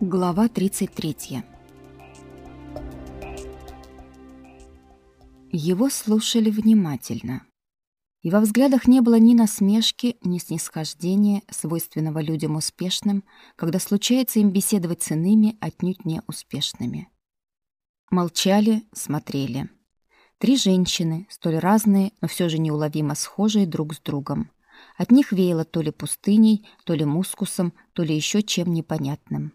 Глава 33. Его слушали внимательно. И во взглядах не было ни насмешки, ни снисхождения, свойственного людям успешным, когда случается им беседовать с иными, отнюдь не успешными. Молчали, смотрели. Три женщины, столь разные, но все же неуловимо схожие друг с другом. От них веяло то ли пустыней, то ли мускусом, то ли еще чем непонятным.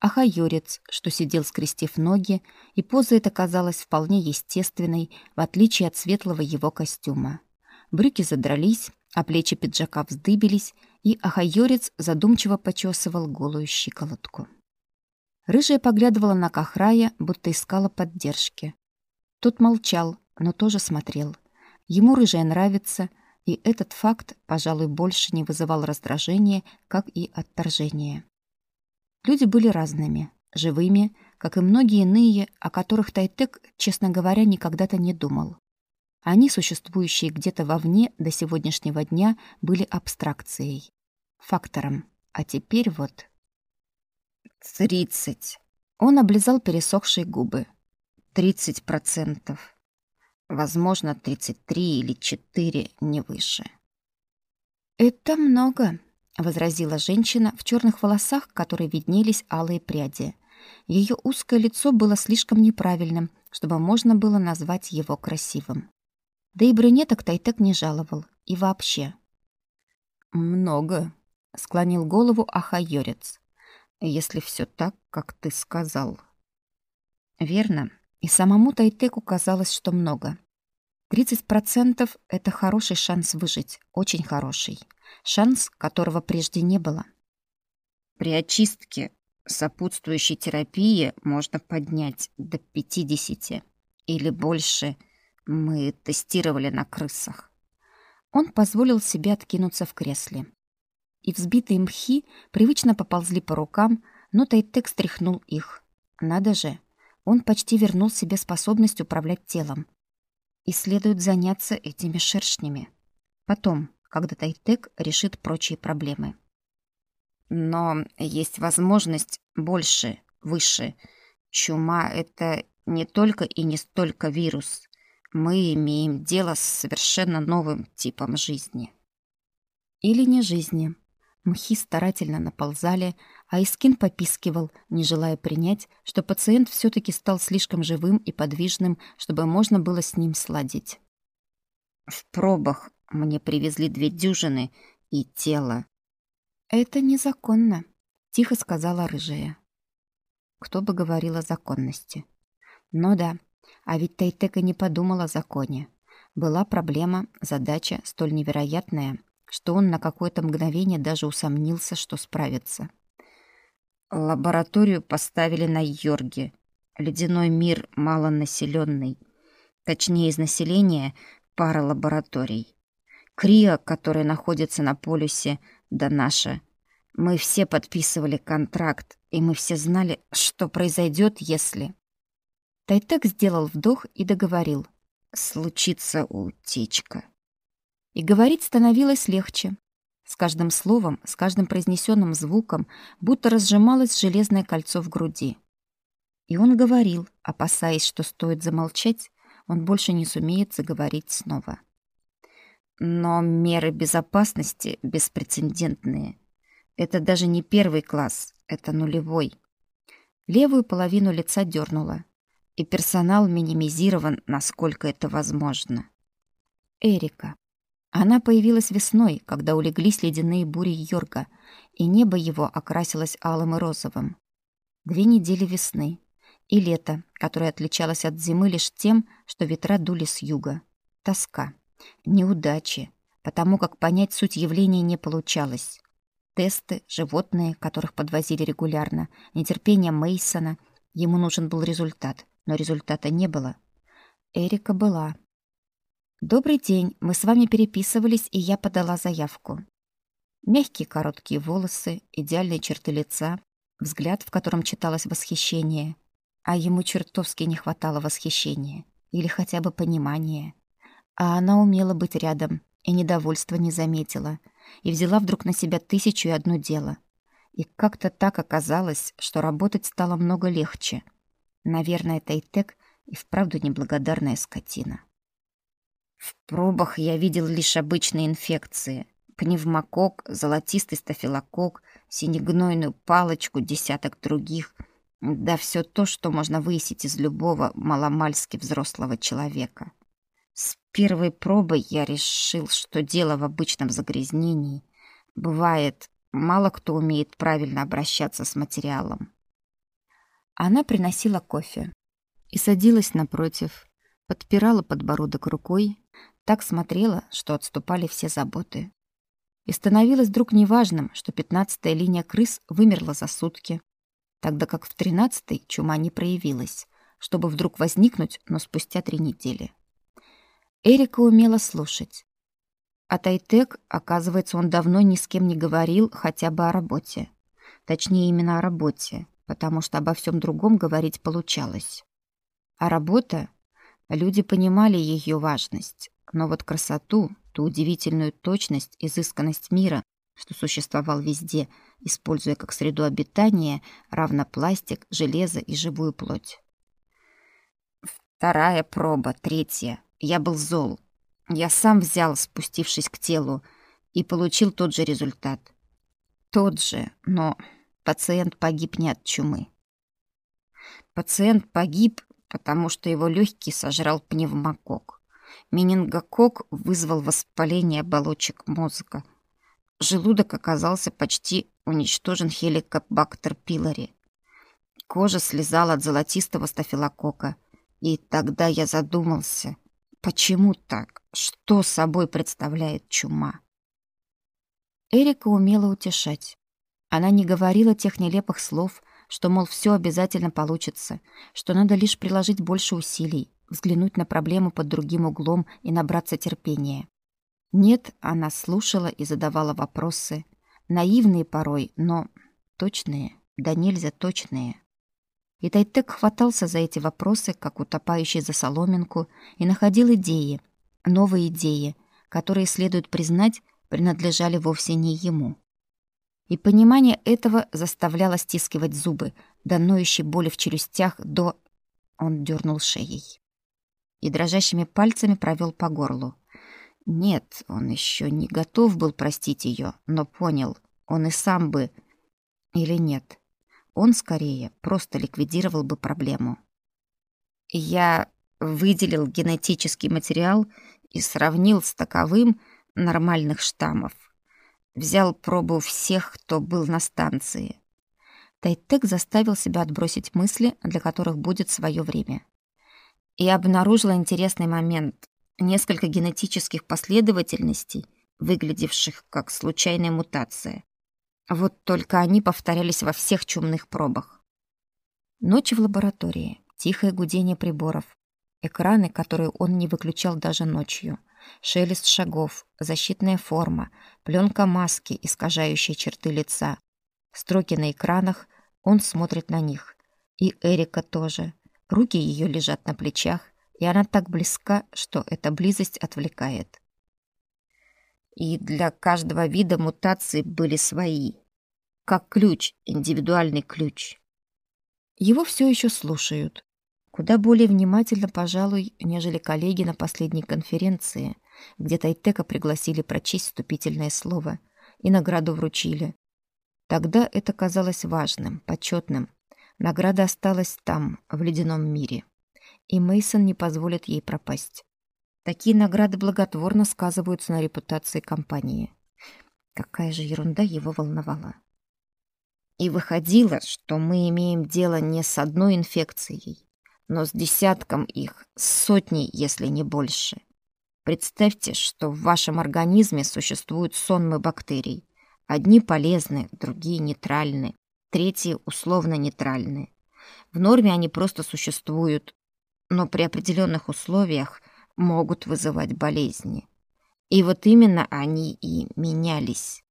Ахайорец, что сидел скрестив ноги, и поза эта казалась вполне естественной, в отличие от светлого его костюма. Брюки задрались, а плечи пиджака вздыбились, и Ахайорец задумчиво почесывал голую щиколотку. Рыжая поглядывала на Кахрая, будто искала поддержки. Тот молчал, но тоже смотрел. Ему рыжая нравится, и этот факт, пожалуй, больше не вызывал раздражения, как и отторжения. Люди были разными, живыми, как и многие иные, о которых Тайтек, честно говоря, никогда-то не думал. Они, существующие где-то вовне до сегодняшнего дня, были абстракцией, фактором. А теперь вот... «Тридцать!» Он облизал пересохшие губы. «Тридцать процентов. Возможно, тридцать три или четыре, не выше». «Это много», возразила женщина в черных волосах, которые виднелись алые пряди. Ее узкое лицо было слишком неправильным, чтобы можно было назвать его красивым. Да и брюнеток Тайтек не жаловал. И вообще. «Много», — склонил голову Ахайорец. «Если все так, как ты сказал». Верно. И самому Тайтеку казалось, что много. 30% — это хороший шанс выжить, очень хороший шанс которого прежде не было. При очистке сопутствующей терапии можно поднять до 50 или больше. Мы тестировали на крысах. Он позволил себе откинуться в кресле. И взбитые мхи привычно поползли по рукам, но Тайтек стряхнул их. Надо же, он почти вернул себе способность управлять телом. И следует заняться этими шершнями. Потом, когда Тайтек решит прочие проблемы. Но есть возможность больше, выше. Чума — это не только и не столько вирус. Мы имеем дело с совершенно новым типом жизни. Или не жизни. Мхи старательно наползали, а Искин попискивал, не желая принять, что пациент все таки стал слишком живым и подвижным, чтобы можно было с ним сладить. В пробах мне привезли две дюжины и тело. Это незаконно, тихо сказала рыжая. Кто бы говорил о законности? Ну да, а ведь Тайтека не подумал о законе. Была проблема, задача столь невероятная, что он на какое-то мгновение даже усомнился, что справится. Лабораторию поставили на Йорге. Ледяной мир малонаселенный. Точнее, из населения пара лабораторий. Крио, который находится на полюсе, да наша. Мы все подписывали контракт, и мы все знали, что произойдет, если... Тайтек сделал вдох и договорил. Случится утечка. И говорить становилось легче. С каждым словом, с каждым произнесенным звуком будто разжималось железное кольцо в груди. И он говорил, опасаясь, что стоит замолчать, он больше не сумеет заговорить снова. Но меры безопасности беспрецедентные. Это даже не первый класс, это нулевой. Левую половину лица дернула, и персонал минимизирован, насколько это возможно. Эрика. Она появилась весной, когда улеглись ледяные бури Йорга, и небо его окрасилось алым и розовым. Две недели весны и лето, которое отличалось от зимы лишь тем, что ветра дули с юга. Тоска. Неудачи, потому как понять суть явления не получалось. Тесты, животные, которых подвозили регулярно, нетерпение Мейсона. Ему нужен был результат, но результата не было. Эрика была. «Добрый день, мы с вами переписывались, и я подала заявку». Мягкие короткие волосы, идеальные черты лица, взгляд, в котором читалось восхищение. А ему чертовски не хватало восхищения или хотя бы понимания. А она умела быть рядом и недовольства не заметила, и взяла вдруг на себя тысячу и одно дело. И как-то так оказалось, что работать стало много легче. Наверное, Тайтек и вправду неблагодарная скотина. В пробах я видел лишь обычные инфекции. Пневмокок, золотистый стафилококк, синегнойную палочку, десяток других. Да все то, что можно выяснить из любого маломальски взрослого человека. С первой пробы я решил, что дело в обычном загрязнении. Бывает, мало кто умеет правильно обращаться с материалом. Она приносила кофе и садилась напротив, подпирала подбородок рукой, так смотрела, что отступали все заботы. И становилось вдруг неважным, что пятнадцатая линия крыс вымерла за сутки, тогда как в тринадцатой чума не проявилась, чтобы вдруг возникнуть, но спустя три недели. Эрика умела слушать. А Тайтек, оказывается, он давно ни с кем не говорил хотя бы о работе. Точнее, именно о работе, потому что обо всем другом говорить получалось. А работа Люди понимали ее важность, но вот красоту, ту удивительную точность, изысканность мира, что существовал везде, используя как среду обитания, равно пластик, железо и живую плоть. Вторая проба, третья. Я был зол. Я сам взял, спустившись к телу, и получил тот же результат. Тот же, но пациент погиб не от чумы. Пациент погиб потому что его легкий сожрал пневмокок. Менингокок вызвал воспаление оболочек мозга. Желудок оказался почти уничтожен хеликобактер пилори. Кожа слезала от золотистого стафилокока. И тогда я задумался, почему так? Что собой представляет чума? Эрика умела утешать. Она не говорила тех нелепых слов, что, мол, все обязательно получится, что надо лишь приложить больше усилий, взглянуть на проблему под другим углом и набраться терпения. Нет, она слушала и задавала вопросы, наивные порой, но точные, да нельзя точные. И Тайтек хватался за эти вопросы, как утопающий за соломинку, и находил идеи, новые идеи, которые, следует признать, принадлежали вовсе не ему. И понимание этого заставляло стискивать зубы, до ноющей боли в челюстях, до... Он дернул шеей. И дрожащими пальцами провел по горлу. Нет, он еще не готов был простить ее, но понял, он и сам бы... Или нет. Он скорее просто ликвидировал бы проблему. Я выделил генетический материал и сравнил с таковым нормальных штаммов. Взял пробу всех, кто был на станции. Тайтек заставил себя отбросить мысли, для которых будет свое время. И обнаружила интересный момент. Несколько генетических последовательностей, выглядевших как случайная мутация. Вот только они повторялись во всех чумных пробах. Ночь в лаборатории, тихое гудение приборов, экраны, которые он не выключал даже ночью — шелест шагов, защитная форма, пленка маски, искажающая черты лица. Строки на экранах, он смотрит на них. И Эрика тоже. Руки ее лежат на плечах, и она так близка, что эта близость отвлекает. И для каждого вида мутации были свои. Как ключ, индивидуальный ключ. Его все еще слушают. Куда более внимательно, пожалуй, нежели коллеги на последней конференции, где Тайтека пригласили прочесть вступительное слово и награду вручили. Тогда это казалось важным, почетным. Награда осталась там, в ледяном мире. И Мейсон не позволит ей пропасть. Такие награды благотворно сказываются на репутации компании. Какая же ерунда его волновала. И выходило, что мы имеем дело не с одной инфекцией, но с десятком их, с сотней, если не больше. Представьте, что в вашем организме существуют сонмы бактерий. Одни полезны, другие нейтральны, третьи условно нейтральны. В норме они просто существуют, но при определенных условиях могут вызывать болезни. И вот именно они и менялись.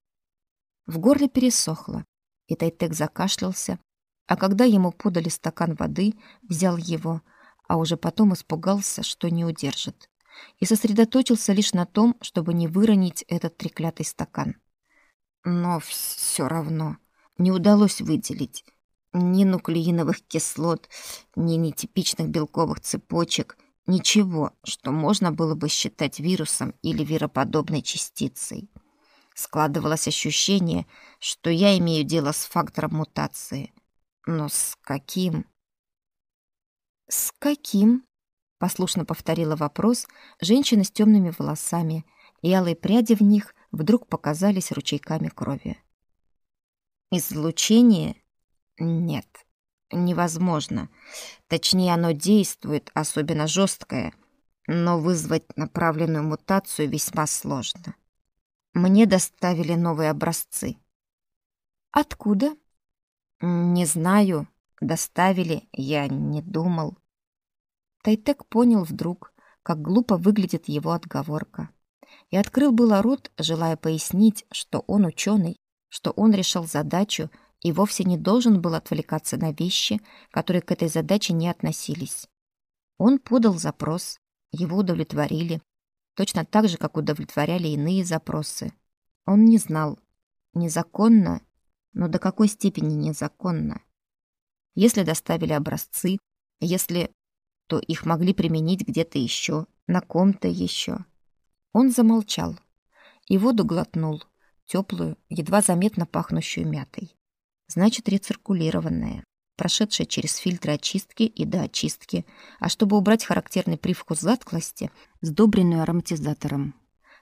В горле пересохло, и Тайтек закашлялся, а когда ему подали стакан воды, взял его, а уже потом испугался, что не удержит, и сосредоточился лишь на том, чтобы не выронить этот треклятый стакан. Но все равно не удалось выделить ни нуклеиновых кислот, ни нетипичных белковых цепочек, ничего, что можно было бы считать вирусом или вироподобной частицей. Складывалось ощущение, что я имею дело с фактором мутации. Но с каким? С каким? Послушно повторила вопрос женщина с темными волосами, и алые пряди в них вдруг показались ручейками крови. Излучение? Нет, невозможно. Точнее, оно действует, особенно жесткое, но вызвать направленную мутацию весьма сложно. Мне доставили новые образцы. Откуда? Не знаю. Доставили, я не думал. Тайтек понял вдруг, как глупо выглядит его отговорка. И открыл было рот, желая пояснить, что он ученый, что он решил задачу и вовсе не должен был отвлекаться на вещи, которые к этой задаче не относились. Он подал запрос, его удовлетворили, точно так же, как удовлетворяли иные запросы. Он не знал, незаконно, но до какой степени незаконно. Если доставили образцы, если то их могли применить где-то еще, на ком-то еще. Он замолчал и воду глотнул, теплую, едва заметно пахнущую мятой. Значит, рециркулированная, прошедшая через фильтры очистки и до очистки, а чтобы убрать характерный привкус затклости, сдобренную ароматизатором.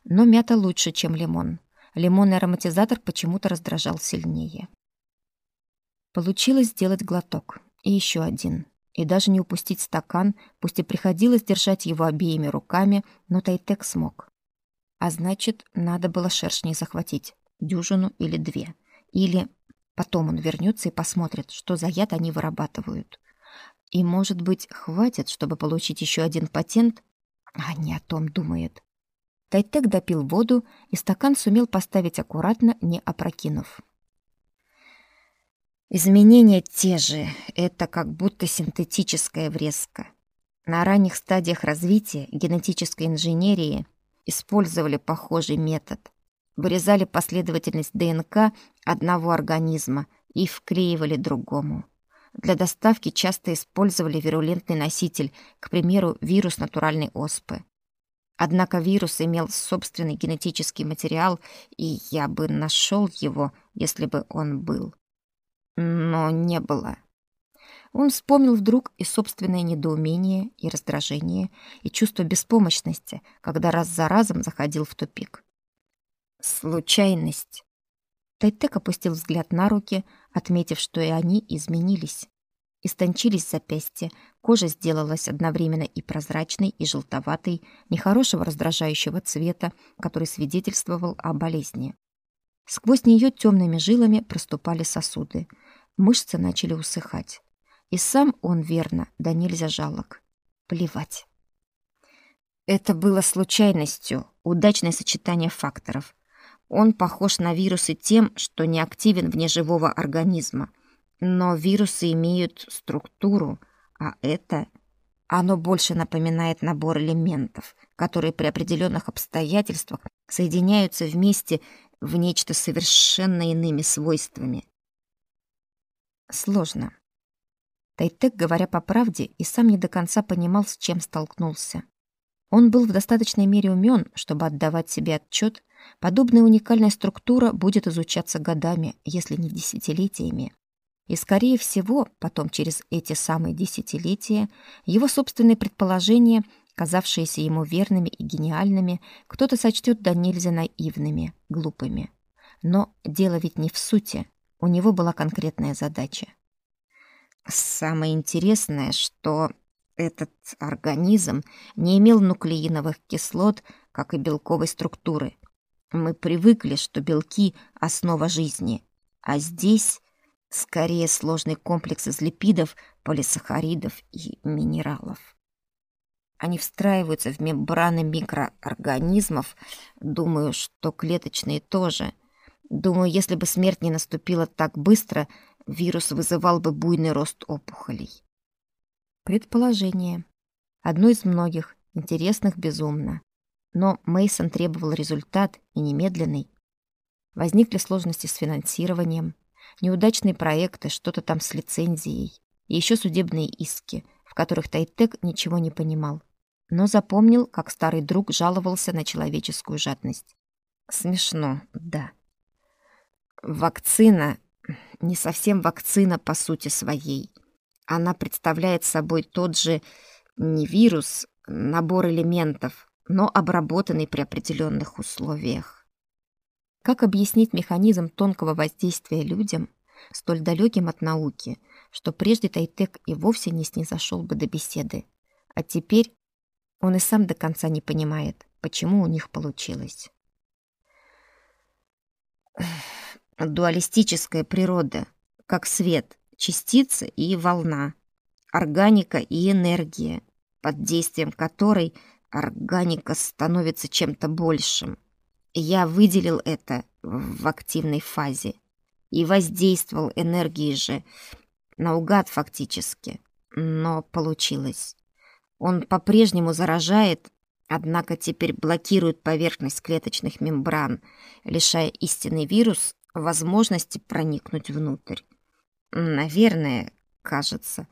Но мята лучше, чем лимон. Лимонный ароматизатор почему-то раздражал сильнее. Получилось сделать глоток. И еще один. И даже не упустить стакан, пусть и приходилось держать его обеими руками, но Тайтек смог. А значит, надо было шершней захватить. Дюжину или две. Или потом он вернется и посмотрит, что за яд они вырабатывают. И, может быть, хватит, чтобы получить еще один патент? А не о том думает. Тайтек допил воду, и стакан сумел поставить аккуратно, не опрокинув. Изменения те же, это как будто синтетическая врезка. На ранних стадиях развития генетической инженерии использовали похожий метод. Вырезали последовательность ДНК одного организма и вклеивали другому. Для доставки часто использовали вирулентный носитель, к примеру, вирус натуральной оспы. Однако вирус имел собственный генетический материал, и я бы нашел его, если бы он был. Но не было. Он вспомнил вдруг и собственное недоумение, и раздражение, и чувство беспомощности, когда раз за разом заходил в тупик. Случайность. Тайтек опустил взгляд на руки, отметив, что и они изменились. Истончились запястья, кожа сделалась одновременно и прозрачной, и желтоватой, нехорошего раздражающего цвета, который свидетельствовал о болезни. Сквозь нее темными жилами проступали сосуды. Мышцы начали усыхать. И сам он верно, да нельзя жалок. Плевать. Это было случайностью, удачное сочетание факторов. Он похож на вирусы тем, что не активен вне живого организма — но вирусы имеют структуру, а это оно больше напоминает набор элементов, которые при определенных обстоятельствах соединяются вместе в нечто совершенно иными свойствами. Сложно. Тайтек, говоря по правде, и сам не до конца понимал, с чем столкнулся. Он был в достаточной мере умен, чтобы отдавать себе отчет, подобная уникальная структура будет изучаться годами, если не десятилетиями. И, скорее всего, потом через эти самые десятилетия его собственные предположения, казавшиеся ему верными и гениальными, кто-то сочтет до нельзя наивными, глупыми. Но дело ведь не в сути. У него была конкретная задача. Самое интересное, что этот организм не имел нуклеиновых кислот, как и белковой структуры. Мы привыкли, что белки — основа жизни, а здесь Скорее сложный комплекс из липидов, полисахаридов и минералов. Они встраиваются в мембраны микроорганизмов. Думаю, что клеточные тоже. Думаю, если бы смерть не наступила так быстро, вирус вызывал бы буйный рост опухолей. Предположение. Одно из многих, интересных безумно. Но Мейсон требовал результат и немедленный. Возникли сложности с финансированием. Неудачные проекты, что-то там с лицензией, и еще судебные иски, в которых Тайтек ничего не понимал. Но запомнил, как старый друг жаловался на человеческую жадность. Смешно, да. Вакцина не совсем вакцина по сути своей. Она представляет собой тот же не вирус, набор элементов, но обработанный при определенных условиях. Как объяснить механизм тонкого воздействия людям, столь далеким от науки, что прежде Тайтек и вовсе не снизошел бы до беседы, а теперь он и сам до конца не понимает, почему у них получилось. Дуалистическая природа, как свет, частица и волна, органика и энергия, под действием которой органика становится чем-то большим. Я выделил это в активной фазе и воздействовал энергией же наугад фактически, но получилось. Он по-прежнему заражает, однако теперь блокирует поверхность клеточных мембран, лишая истинный вирус возможности проникнуть внутрь. Наверное, кажется.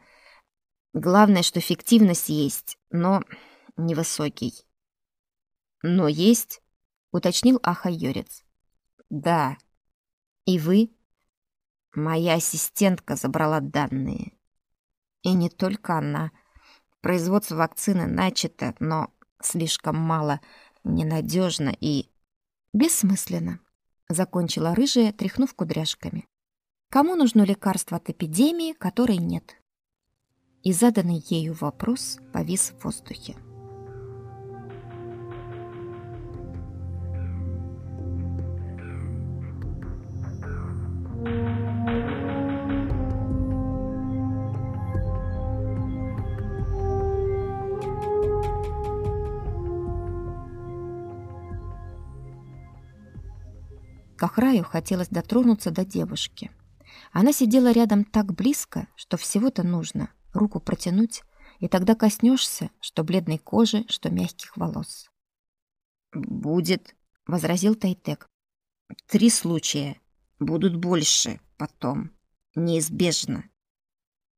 Главное, что эффективность есть, но невысокий. Но есть, уточнил Ахайорец. Да. И вы? Моя ассистентка забрала данные. И не только она. Производство вакцины начато, но слишком мало, ненадежно и бессмысленно закончила рыжая, тряхнув кудряшками. Кому нужно лекарство от эпидемии, которой нет? И заданный ею вопрос повис в воздухе. Кахраю хотелось дотронуться до девушки. Она сидела рядом так близко, что всего-то нужно руку протянуть, и тогда коснешься, что бледной кожи, что мягких волос. «Будет», — возразил Тайтек. «Три случая. Будут больше потом. Неизбежно».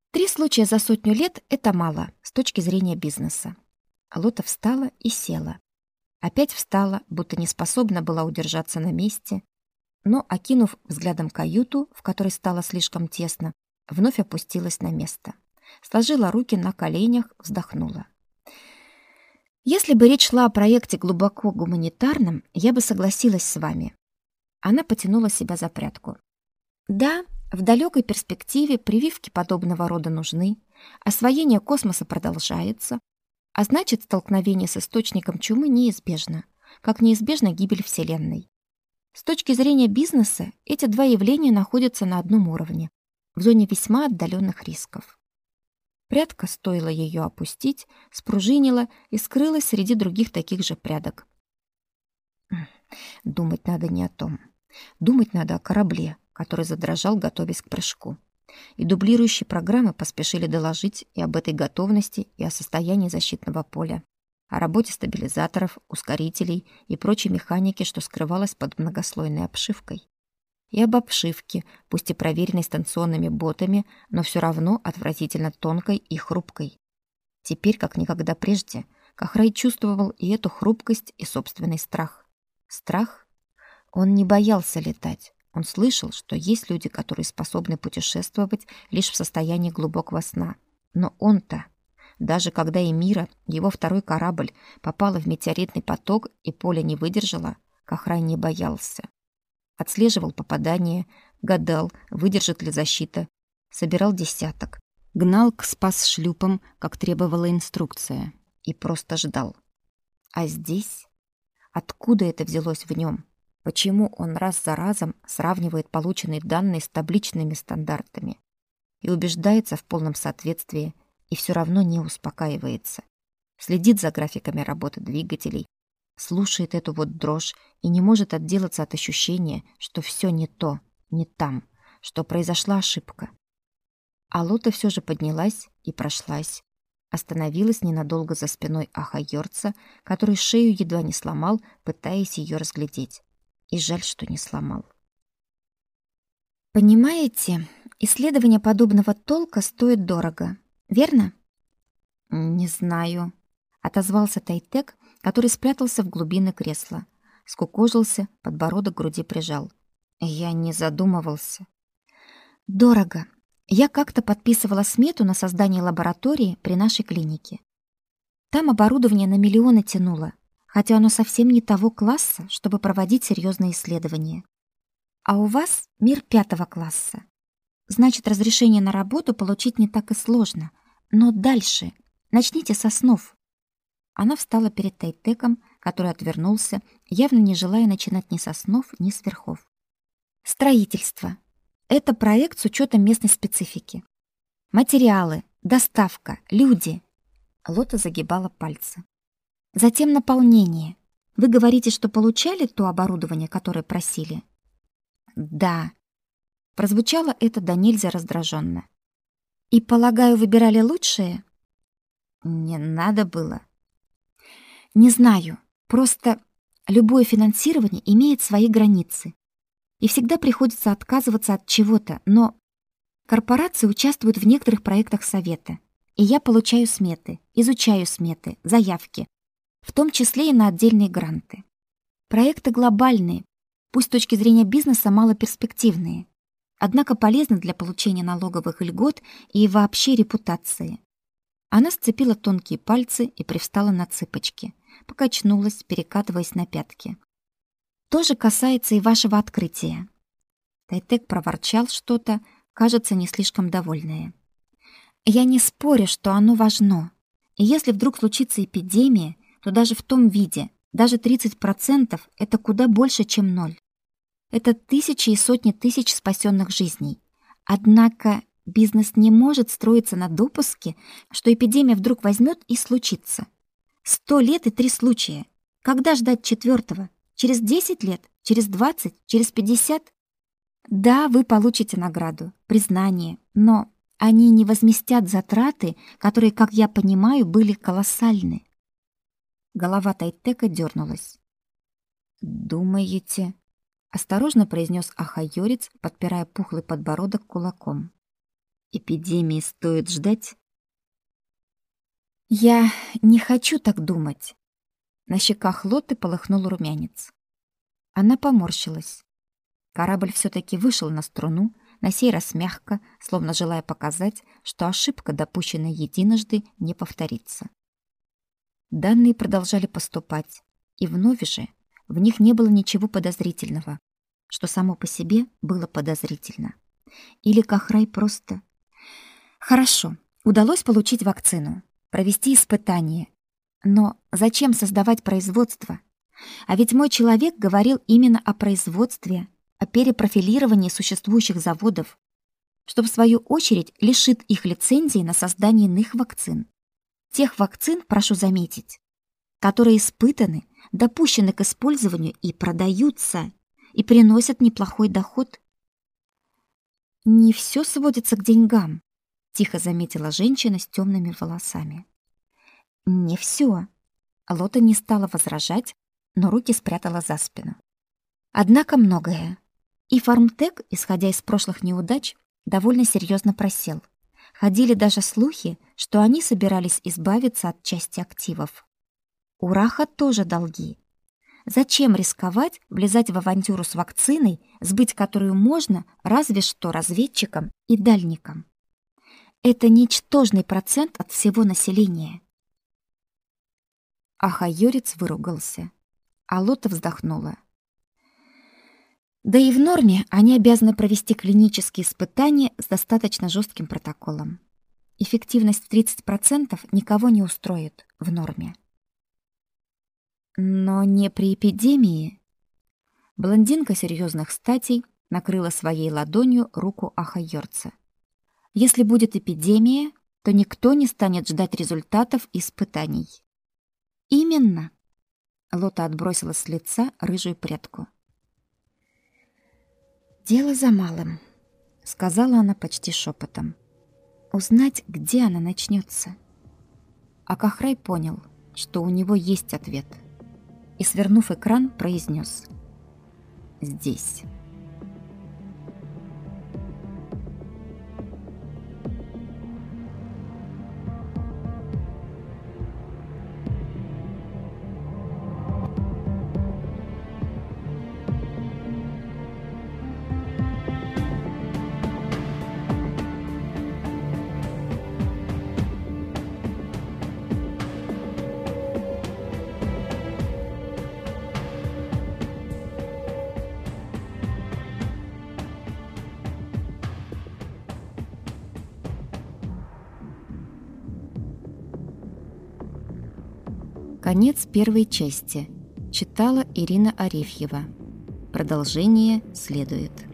Три случая за сотню лет — это мало с точки зрения бизнеса. Лота встала и села. Опять встала, будто не способна была удержаться на месте, но, окинув взглядом каюту, в которой стало слишком тесно, вновь опустилась на место. Сложила руки на коленях, вздохнула. Если бы речь шла о проекте глубоко гуманитарном, я бы согласилась с вами. Она потянула себя за прядку. Да, в далекой перспективе прививки подобного рода нужны, освоение космоса продолжается, а значит, столкновение с источником чумы неизбежно, как неизбежна гибель Вселенной. С точки зрения бизнеса эти два явления находятся на одном уровне, в зоне весьма отдаленных рисков. Прядка, стоило ее опустить, спружинила и скрылась среди других таких же прядок. Думать надо не о том. Думать надо о корабле, который задрожал, готовясь к прыжку. И дублирующие программы поспешили доложить и об этой готовности, и о состоянии защитного поля о работе стабилизаторов, ускорителей и прочей механики, что скрывалось под многослойной обшивкой. И об обшивке, пусть и проверенной станционными ботами, но все равно отвратительно тонкой и хрупкой. Теперь, как никогда прежде, Кахрай чувствовал и эту хрупкость, и собственный страх. Страх? Он не боялся летать. Он слышал, что есть люди, которые способны путешествовать лишь в состоянии глубокого сна. Но он-то даже когда Эмира, его второй корабль, попала в метеоритный поток и поле не выдержало, Кахрай не боялся. Отслеживал попадание, гадал, выдержит ли защита, собирал десяток, гнал к спас-шлюпам, как требовала инструкция, и просто ждал. А здесь? Откуда это взялось в нем? Почему он раз за разом сравнивает полученные данные с табличными стандартами и убеждается в полном соответствии и все равно не успокаивается. Следит за графиками работы двигателей, слушает эту вот дрожь и не может отделаться от ощущения, что все не то, не там, что произошла ошибка. А Лота все же поднялась и прошлась. Остановилась ненадолго за спиной Ахайорца, который шею едва не сломал, пытаясь ее разглядеть. И жаль, что не сломал. Понимаете, исследование подобного толка стоит дорого, верно? Не знаю, отозвался Тайтек, который спрятался в глубины кресла. Скукожился, подбородок к груди прижал. Я не задумывался. Дорого. Я как-то подписывала смету на создание лаборатории при нашей клинике. Там оборудование на миллионы тянуло, хотя оно совсем не того класса, чтобы проводить серьезные исследования. А у вас мир пятого класса. Значит, разрешение на работу получить не так и сложно. Но дальше. Начните с основ. Она встала перед Тайтеком, который отвернулся, явно не желая начинать ни с основ, ни с верхов. Строительство. Это проект с учетом местной специфики. Материалы, доставка, люди. Лота загибала пальцы. Затем наполнение. Вы говорите, что получали то оборудование, которое просили? Да. Прозвучало это до нельзя раздраженно. И, полагаю, выбирали лучшее? Не надо было. Не знаю. Просто любое финансирование имеет свои границы и всегда приходится отказываться от чего-то, но корпорации участвуют в некоторых проектах совета, и я получаю сметы, изучаю сметы, заявки, в том числе и на отдельные гранты. Проекты глобальные, пусть с точки зрения бизнеса малоперспективные, однако полезны для получения налоговых льгот и вообще репутации. Она сцепила тонкие пальцы и привстала на цыпочки, покачнулась, перекатываясь на пятки. То касается и вашего открытия. Тайтек проворчал что-то, кажется, не слишком довольное. Я не спорю, что оно важно. И если вдруг случится эпидемия, то даже в том виде, даже 30% это куда больше, чем ноль. Это тысячи и сотни тысяч спасенных жизней. Однако бизнес не может строиться на допуске, что эпидемия вдруг возьмет и случится. Сто лет и три случая. Когда ждать четвертого? Через 10 лет, через 20, через 50? Да, вы получите награду, признание, но они не возместят затраты, которые, как я понимаю, были колоссальны. Голова Тайтека дернулась. «Думаете?» — осторожно произнес Ахайорец, подпирая пухлый подбородок кулаком. «Эпидемии стоит ждать?» «Я не хочу так думать. На щеках Лоты полыхнул румянец. Она поморщилась. Корабль все таки вышел на струну, на сей раз мягко, словно желая показать, что ошибка, допущенная единожды, не повторится. Данные продолжали поступать, и вновь же в них не было ничего подозрительного, что само по себе было подозрительно. Или Кахрай просто... Хорошо, удалось получить вакцину, провести испытания, но зачем создавать производство? А ведь мой человек говорил именно о производстве, о перепрофилировании существующих заводов, что в свою очередь лишит их лицензии на создание иных вакцин. Тех вакцин, прошу заметить, которые испытаны, допущены к использованию и продаются, и приносят неплохой доход. Не все сводится к деньгам, тихо заметила женщина с темными волосами. Не все. Лота не стала возражать, но руки спрятала за спину. Однако многое. И Фармтек, исходя из прошлых неудач, довольно серьезно просел. Ходили даже слухи, что они собирались избавиться от части активов. У Раха тоже долги. Зачем рисковать, влезать в авантюру с вакциной, сбыть которую можно разве что разведчикам и дальникам? Это ничтожный процент от всего населения. А Хайорец выругался. А Лота вздохнула. Да и в норме они обязаны провести клинические испытания с достаточно жестким протоколом. Эффективность в 30% никого не устроит в норме. Но не при эпидемии. Блондинка серьезных статей накрыла своей ладонью руку Ахайорца. Если будет эпидемия, то никто не станет ждать результатов испытаний. Именно. Лота отбросила с лица рыжую прядку. Дело за малым, сказала она почти шепотом. Узнать, где она начнется. А Кахрай понял, что у него есть ответ. И, свернув экран, произнес: "Здесь". Конец первой части. Читала Ирина Арефьева. Продолжение следует.